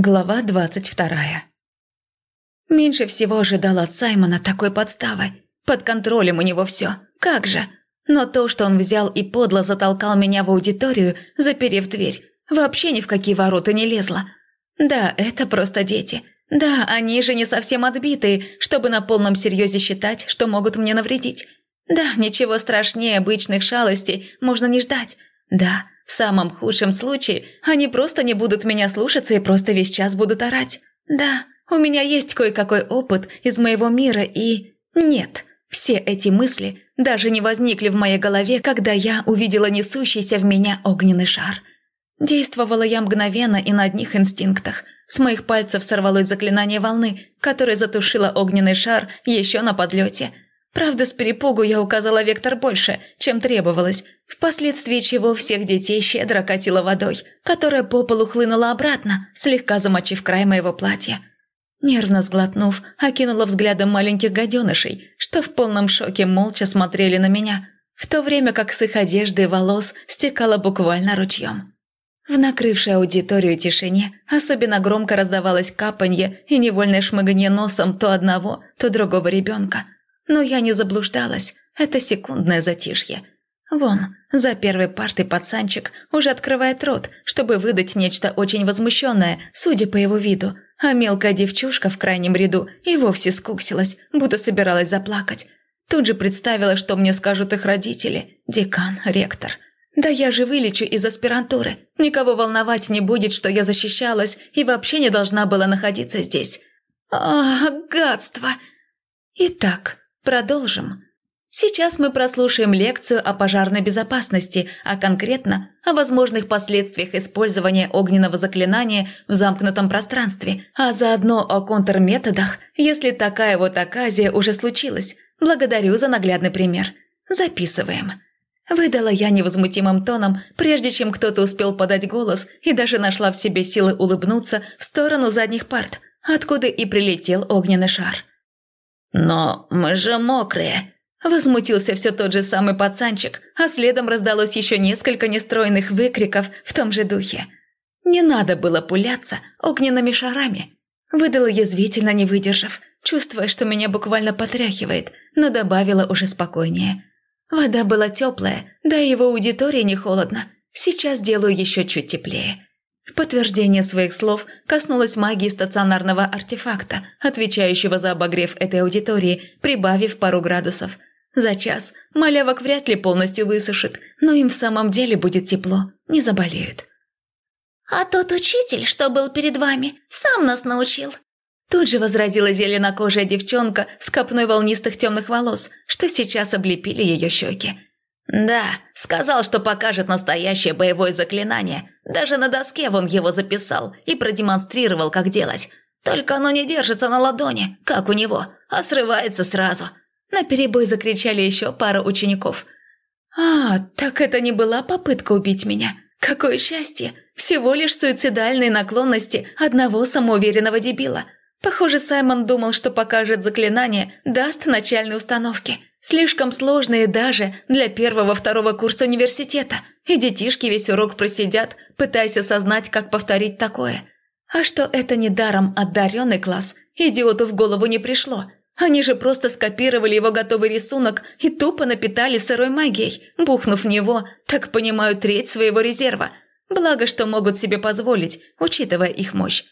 Глава двадцать вторая. Меньше всего ожидал от Саймона такой подставы. Под контролем у него все. Как же? Но то, что он взял и подло затолкал меня в аудиторию, заперев дверь, вообще ни в какие ворота не лезло. Да, это просто дети. Да, они же не совсем отбитые, чтобы на полном серьезе считать, что могут мне навредить. Да, ничего страшнее обычных шалостей можно не ждать. Да, в самом худшем случае они просто не будут меня слушаться и просто весь час будут орать. Да, у меня есть кое-какой опыт из моего мира и... Нет, все эти мысли даже не возникли в моей голове, когда я увидела несущийся в меня огненный шар. Действовала я мгновенно и на одних инстинктах. С моих пальцев сорвалось заклинание волны, которое затушило огненный шар еще на подлете – Правда, с перепугу я указала вектор больше, чем требовалось, впоследствии чего всех детей щедро катила водой, которая по полу хлынула обратно, слегка замочив край моего платья. Нервно сглотнув, окинула взглядом маленьких гаденышей, что в полном шоке молча смотрели на меня, в то время как с их одежды и волос стекала буквально ручьем. В накрывшей аудиторию тишине особенно громко раздавалось капанье и невольное шмыганье носом то одного, то другого ребенка – но я не заблуждалась, это секундное затишье. Вон, за первой партой пацанчик уже открывает рот, чтобы выдать нечто очень возмущенное, судя по его виду, а мелкая девчушка в крайнем ряду и вовсе скуксилась, будто собиралась заплакать. Тут же представила, что мне скажут их родители, декан, ректор. Да я же вылечу из аспирантуры. Никого волновать не будет, что я защищалась и вообще не должна была находиться здесь. А, гадство! Итак, Продолжим. Сейчас мы прослушаем лекцию о пожарной безопасности, а конкретно о возможных последствиях использования огненного заклинания в замкнутом пространстве, а заодно о контрметодах, если такая вот оказия уже случилась. Благодарю за наглядный пример. Записываем. Выдала я невозмутимым тоном, прежде чем кто-то успел подать голос и даже нашла в себе силы улыбнуться в сторону задних парт, откуда и прилетел огненный шар. «Но мы же мокрые!» Возмутился все тот же самый пацанчик, а следом раздалось еще несколько нестройных выкриков в том же духе. Не надо было пуляться огненными шарами. Выдала язвительно, не выдержав, чувствуя, что меня буквально потряхивает, но добавила уже спокойнее. Вода была теплая, да и его аудитории не холодно. Сейчас делаю еще чуть теплее. В подтверждение своих слов коснулась магии стационарного артефакта, отвечающего за обогрев этой аудитории, прибавив пару градусов. За час малявок вряд ли полностью высушит, но им в самом деле будет тепло, не заболеют. «А тот учитель, что был перед вами, сам нас научил», Тут же возразила зеленокожая девчонка с копной волнистых темных волос, что сейчас облепили ее щеки. «Да, сказал, что покажет настоящее боевое заклинание. Даже на доске вон его записал и продемонстрировал, как делать. Только оно не держится на ладони, как у него, а срывается сразу». На перебой закричали еще пара учеников. «А, так это не была попытка убить меня. Какое счастье! Всего лишь суицидальные наклонности одного самоуверенного дебила. Похоже, Саймон думал, что покажет заклинание, даст начальной установки». Слишком сложные даже для первого-второго курса университета, и детишки весь урок просидят, пытаясь осознать, как повторить такое. А что это не даром одаренный класс, идиоту в голову не пришло. Они же просто скопировали его готовый рисунок и тупо напитали сырой магией, бухнув в него, так понимаю, треть своего резерва. Благо, что могут себе позволить, учитывая их мощь.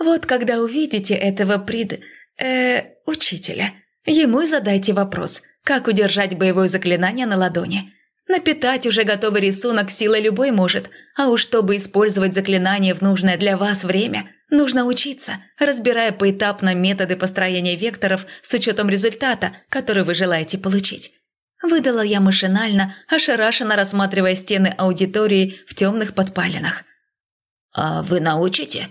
Вот когда увидите этого прид... э... учителя, ему задайте вопрос – как удержать боевое заклинание на ладони? Напитать уже готовый рисунок силой любой может, а уж чтобы использовать заклинание в нужное для вас время, нужно учиться, разбирая поэтапно методы построения векторов с учетом результата, который вы желаете получить. Выдала я машинально, ошарашенно рассматривая стены аудитории в темных подпалинах. «А вы научите?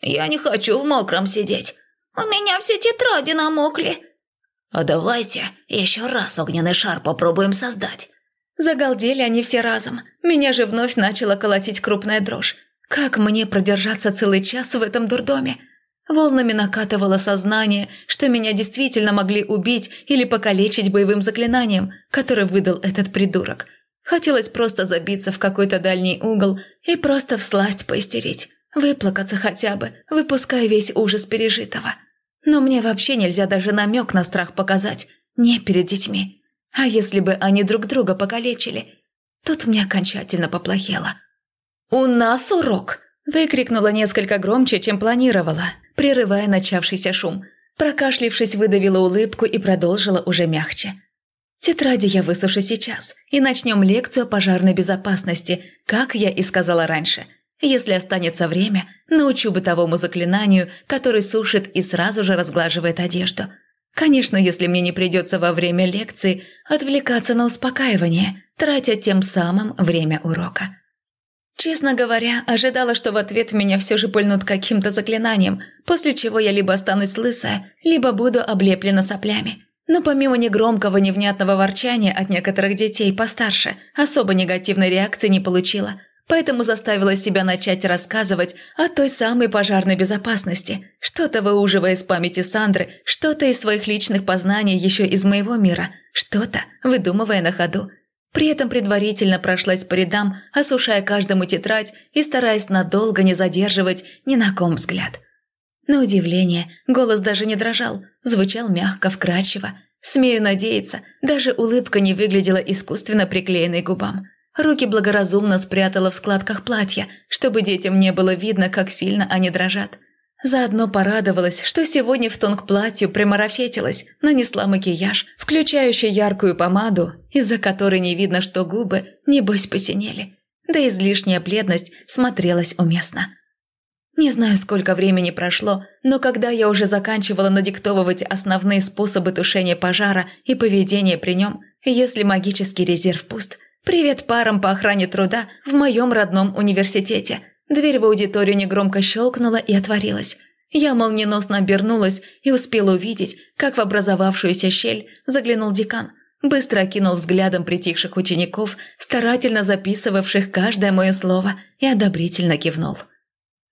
Я не хочу в мокром сидеть. У меня все тетради намокли», «А давайте еще раз огненный шар попробуем создать». Загалдели они все разом. Меня же вновь начала колотить крупная дрожь. Как мне продержаться целый час в этом дурдоме? Волнами накатывало сознание, что меня действительно могли убить или покалечить боевым заклинанием, которое выдал этот придурок. Хотелось просто забиться в какой-то дальний угол и просто всласть поистерить. Выплакаться хотя бы, выпуская весь ужас пережитого. Но мне вообще нельзя даже намек на страх показать, не перед детьми. А если бы они друг друга покалечили? Тут мне окончательно поплохело. «У нас урок!» – выкрикнула несколько громче, чем планировала, прерывая начавшийся шум. Прокашлившись, выдавила улыбку и продолжила уже мягче. Тетради я высушу сейчас, и начнем лекцию о пожарной безопасности, как я и сказала раньше. Если останется время, научу бытовому заклинанию, который сушит и сразу же разглаживает одежду. Конечно, если мне не придется во время лекции отвлекаться на успокаивание, тратя тем самым время урока. Честно говоря, ожидала, что в ответ меня все же пыльнут каким-то заклинанием, после чего я либо останусь лысая, либо буду облеплена соплями. Но помимо негромкого невнятного ворчания от некоторых детей постарше, особо негативной реакции не получила, поэтому заставила себя начать рассказывать о той самой пожарной безопасности, что-то выуживая из памяти Сандры, что-то из своих личных познаний еще из моего мира, что-то выдумывая на ходу. При этом предварительно прошлась по рядам, осушая каждому тетрадь и стараясь надолго не задерживать ни на ком взгляд – на удивление, голос даже не дрожал, звучал мягко, вкрадчиво. Смею надеяться, даже улыбка не выглядела искусственно приклеенной губам. Руки благоразумно спрятала в складках платья, чтобы детям не было видно, как сильно они дрожат. Заодно порадовалась, что сегодня в тон к платью примарафетилась, нанесла макияж, включающий яркую помаду, из-за которой не видно, что губы, небось, посинели. Да излишняя бледность смотрелась уместно. Не знаю, сколько времени прошло, но когда я уже заканчивала надиктовывать основные способы тушения пожара и поведения при нем, если магический резерв пуст, привет парам по охране труда в моем родном университете. Дверь в аудиторию негромко щелкнула и отворилась. Я молниеносно обернулась и успела увидеть, как в образовавшуюся щель заглянул декан. Быстро окинул взглядом притихших учеников, старательно записывавших каждое мое слово, и одобрительно кивнул.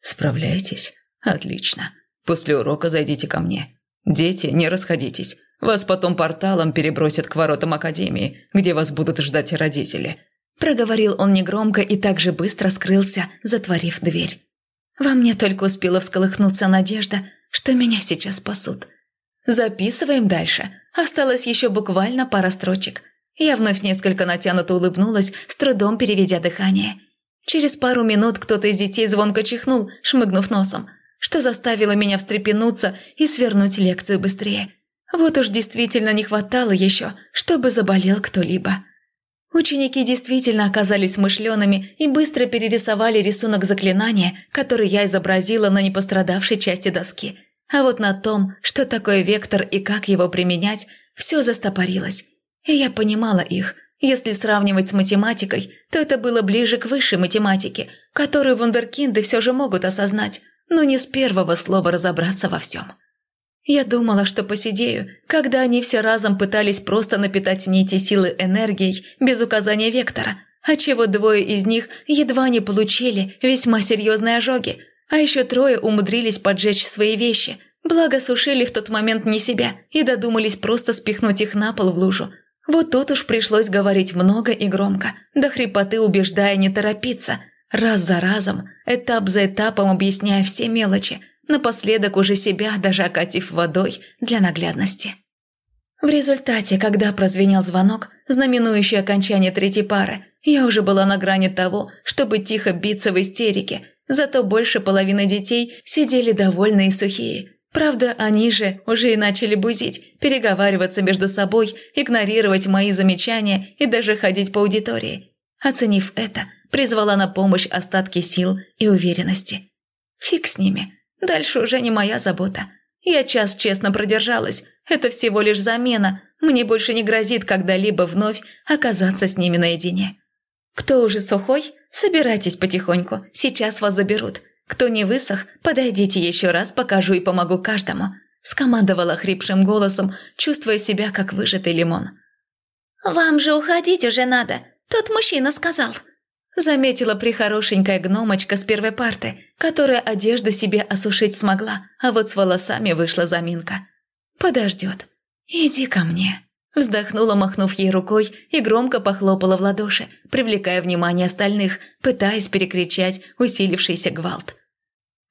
Справляетесь? Отлично. После урока зайдите ко мне. Дети, не расходитесь. Вас потом порталом перебросят к воротам академии, где вас будут ждать родители. Проговорил он негромко и так же быстро скрылся, затворив дверь. Во мне только успела всколыхнуться надежда, что меня сейчас спасут. Записываем дальше. Осталось еще буквально пара строчек. Я вновь несколько натянуто улыбнулась, с трудом переведя дыхание. Через пару минут кто-то из детей звонко чихнул, шмыгнув носом, что заставило меня встрепенуться и свернуть лекцию быстрее. Вот уж действительно не хватало еще, чтобы заболел кто-либо. Ученики действительно оказались смышленными и быстро перерисовали рисунок заклинания, который я изобразила на непострадавшей части доски. А вот на том, что такое вектор и как его применять, все застопорилось. И я понимала их – если сравнивать с математикой, то это было ближе к высшей математике, которую вундеркинды все же могут осознать, но не с первого слова разобраться во всем. Я думала, что посидею, когда они все разом пытались просто напитать нити силы энергией без указания вектора, отчего двое из них едва не получили весьма серьезные ожоги, а еще трое умудрились поджечь свои вещи, благо сушили в тот момент не себя и додумались просто спихнуть их на пол в лужу, вот тут уж пришлось говорить много и громко, до хрипоты убеждая не торопиться, раз за разом, этап за этапом объясняя все мелочи, напоследок уже себя даже окатив водой для наглядности. В результате, когда прозвенел звонок, знаменующий окончание третьей пары, я уже была на грани того, чтобы тихо биться в истерике, зато больше половины детей сидели довольные и сухие – Правда, они же уже и начали бузить, переговариваться между собой, игнорировать мои замечания и даже ходить по аудитории. Оценив это, призвала на помощь остатки сил и уверенности. Фиг с ними, дальше уже не моя забота. Я час честно продержалась, это всего лишь замена, мне больше не грозит когда-либо вновь оказаться с ними наедине. Кто уже сухой, собирайтесь потихоньку, сейчас вас заберут. «Кто не высох, подойдите еще раз, покажу и помогу каждому», – скомандовала хрипшим голосом, чувствуя себя как выжатый лимон. «Вам же уходить уже надо, тот мужчина сказал», – заметила прихорошенькая гномочка с первой парты, которая одежду себе осушить смогла, а вот с волосами вышла заминка. «Подождет. Иди ко мне». Вздохнула, махнув ей рукой, и громко похлопала в ладоши, привлекая внимание остальных, пытаясь перекричать усилившийся гвалт.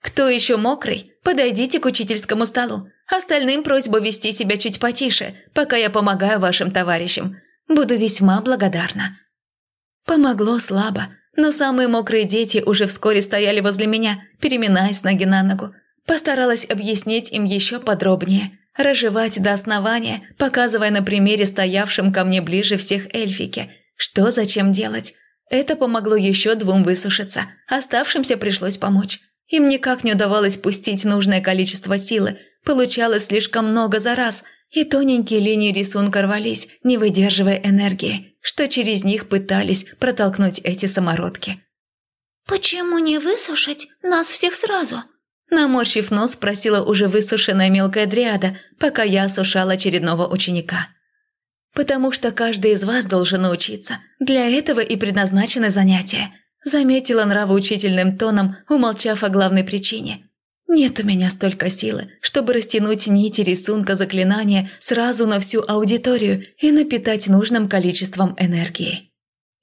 Кто еще мокрый, подойдите к учительскому столу. Остальным просьба вести себя чуть потише, пока я помогаю вашим товарищам. Буду весьма благодарна». Помогло слабо, но самые мокрые дети уже вскоре стояли возле меня, переминаясь ноги на ногу. Постаралась объяснить им еще подробнее, разжевать до основания, показывая на примере стоявшим ко мне ближе всех эльфики, что зачем делать. Это помогло еще двум высушиться, оставшимся пришлось помочь. Им никак не удавалось пустить нужное количество силы, получалось слишком много за раз, и тоненькие линии рисунка рвались, не выдерживая энергии, что через них пытались протолкнуть эти самородки. «Почему не высушить нас всех сразу?» Наморщив нос, спросила уже высушенная мелкая дриада, пока я осушала очередного ученика. «Потому что каждый из вас должен научиться. Для этого и предназначены занятия», заметила нравоучительным тоном, умолчав о главной причине. «Нет у меня столько силы, чтобы растянуть нити рисунка заклинания сразу на всю аудиторию и напитать нужным количеством энергии».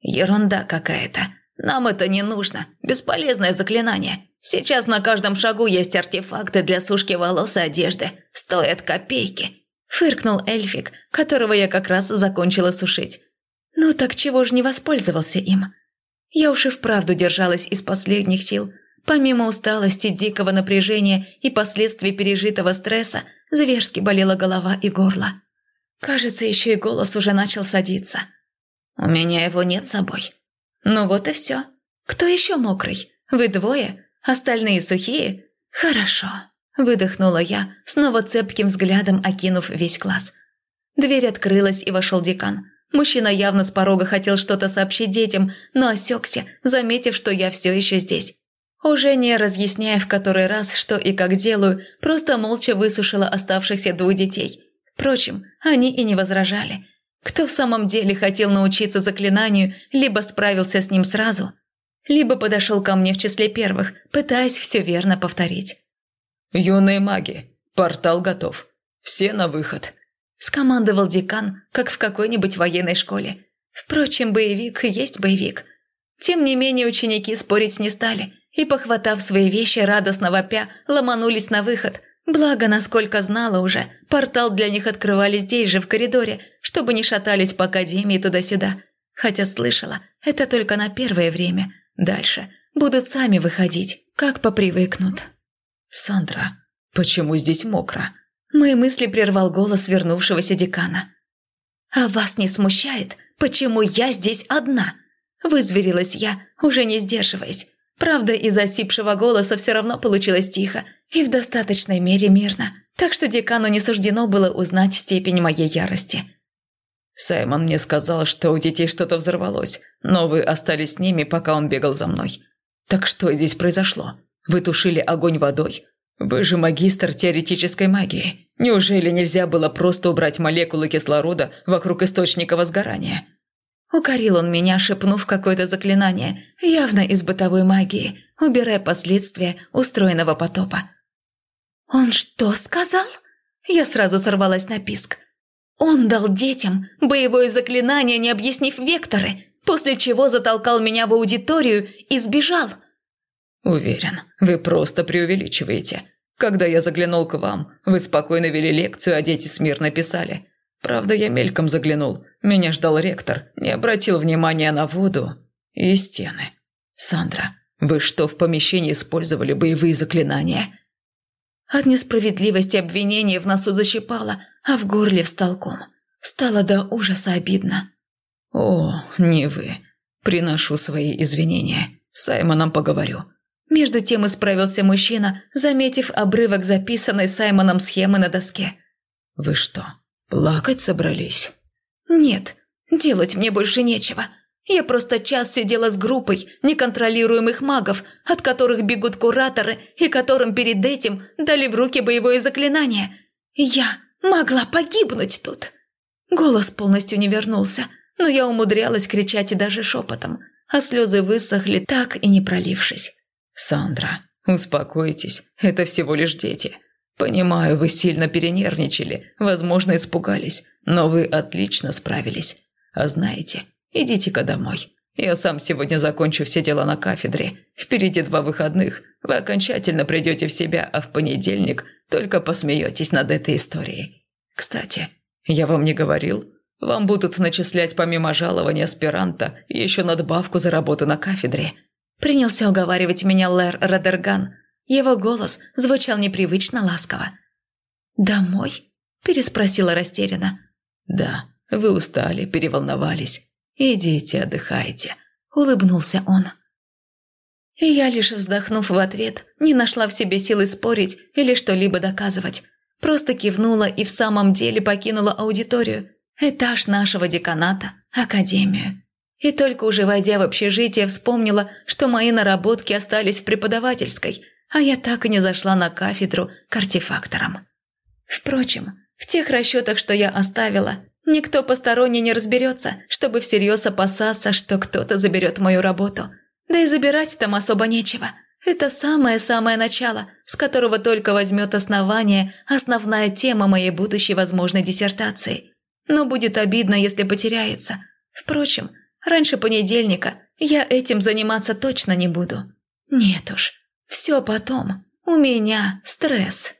«Ерунда какая-то. Нам это не нужно. Бесполезное заклинание. Сейчас на каждом шагу есть артефакты для сушки волос и одежды. Стоят копейки. Фыркнул эльфик, которого я как раз закончила сушить. Ну так чего же не воспользовался им? Я уж и вправду держалась из последних сил. Помимо усталости, дикого напряжения и последствий пережитого стресса, зверски болела голова и горло. Кажется, еще и голос уже начал садиться. «У меня его нет с собой». «Ну вот и все. Кто еще мокрый? Вы двое? Остальные сухие? Хорошо. Выдохнула я, снова цепким взглядом окинув весь класс. Дверь открылась, и вошел декан. Мужчина явно с порога хотел что-то сообщить детям, но осекся, заметив, что я все еще здесь. Уже не разъясняя в который раз, что и как делаю, просто молча высушила оставшихся двух детей. Впрочем, они и не возражали. Кто в самом деле хотел научиться заклинанию, либо справился с ним сразу – либо подошел ко мне в числе первых, пытаясь все верно повторить. «Юные маги, портал готов. Все на выход», – скомандовал декан, как в какой-нибудь военной школе. Впрочем, боевик есть боевик. Тем не менее, ученики спорить не стали и, похватав свои вещи, радостно вопя, ломанулись на выход. Благо, насколько знала уже, портал для них открывали здесь же, в коридоре, чтобы не шатались по академии туда-сюда. Хотя слышала, это только на первое время – Дальше будут сами выходить, как попривыкнут. «Сандра, почему здесь мокро?» Мои мысли прервал голос вернувшегося декана. «А вас не смущает, почему я здесь одна?» Вызверилась я, уже не сдерживаясь. Правда, из осипшего голоса все равно получилось тихо и в достаточной мере мирно, так что декану не суждено было узнать степень моей ярости. Саймон мне сказал, что у детей что-то взорвалось, но вы остались с ними, пока он бегал за мной. Так что здесь произошло? Вы тушили огонь водой? Вы же магистр теоретической магии. Неужели нельзя было просто убрать молекулы кислорода вокруг источника возгорания? Укорил он меня, шепнув какое-то заклинание, явно из бытовой магии, убирая последствия устроенного потопа. «Он что сказал?» Я сразу сорвалась на писк. Он дал детям боевое заклинание, не объяснив векторы, после чего затолкал меня в аудиторию и сбежал. Уверен, вы просто преувеличиваете. Когда я заглянул к вам, вы спокойно вели лекцию, а дети смирно писали. Правда, я мельком заглянул. Меня ждал ректор, не обратил внимания на воду и стены. Сандра, вы что, в помещении использовали боевые заклинания? От несправедливости обвинения в носу защипало, а в горле встал ком. Стало до ужаса обидно. «О, не вы. Приношу свои извинения. С Саймоном поговорю». Между тем исправился мужчина, заметив обрывок записанной Саймоном схемы на доске. «Вы что, плакать собрались?» «Нет, делать мне больше нечего. Я просто час сидела с группой неконтролируемых магов, от которых бегут кураторы и которым перед этим дали в руки боевое заклинание. Я могла погибнуть тут. Голос полностью не вернулся, но я умудрялась кричать и даже шепотом, а слезы высохли, так и не пролившись. «Сандра, успокойтесь, это всего лишь дети. Понимаю, вы сильно перенервничали, возможно, испугались, но вы отлично справились. А знаете, Идите-ка домой. Я сам сегодня закончу все дела на кафедре. Впереди два выходных. Вы окончательно придете в себя, а в понедельник только посмеетесь над этой историей. Кстати, я вам не говорил, вам будут начислять помимо жалования аспиранта еще надбавку за работу на кафедре. Принялся уговаривать меня Лэр Радерган. Его голос звучал непривычно ласково. «Домой?» – переспросила растерянно. «Да, вы устали, переволновались. «Идите, отдыхайте», – улыбнулся он. И я, лишь вздохнув в ответ, не нашла в себе силы спорить или что-либо доказывать. Просто кивнула и в самом деле покинула аудиторию, этаж нашего деканата, академию. И только уже войдя в общежитие, вспомнила, что мои наработки остались в преподавательской, а я так и не зашла на кафедру к артефакторам. Впрочем, в тех расчетах, что я оставила, Никто посторонний не разберется, чтобы всерьез опасаться, что кто-то заберет мою работу. Да и забирать там особо нечего. Это самое-самое начало, с которого только возьмет основание основная тема моей будущей возможной диссертации. Но будет обидно, если потеряется. Впрочем, раньше понедельника я этим заниматься точно не буду. Нет уж, все потом. У меня стресс.